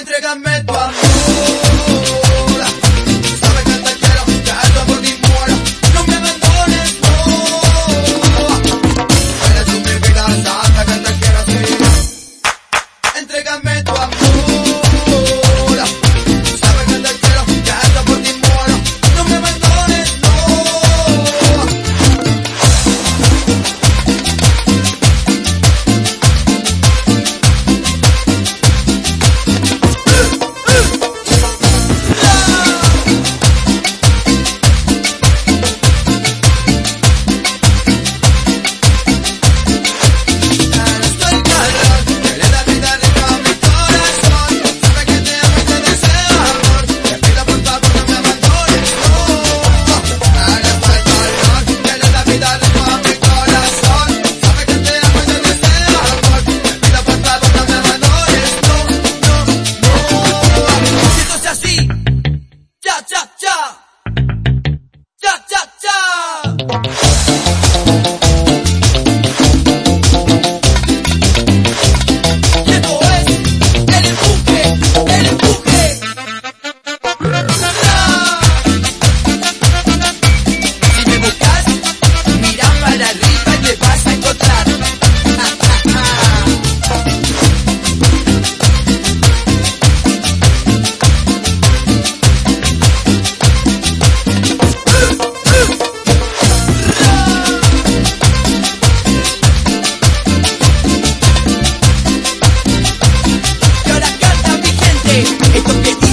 entrégame tu amor. esto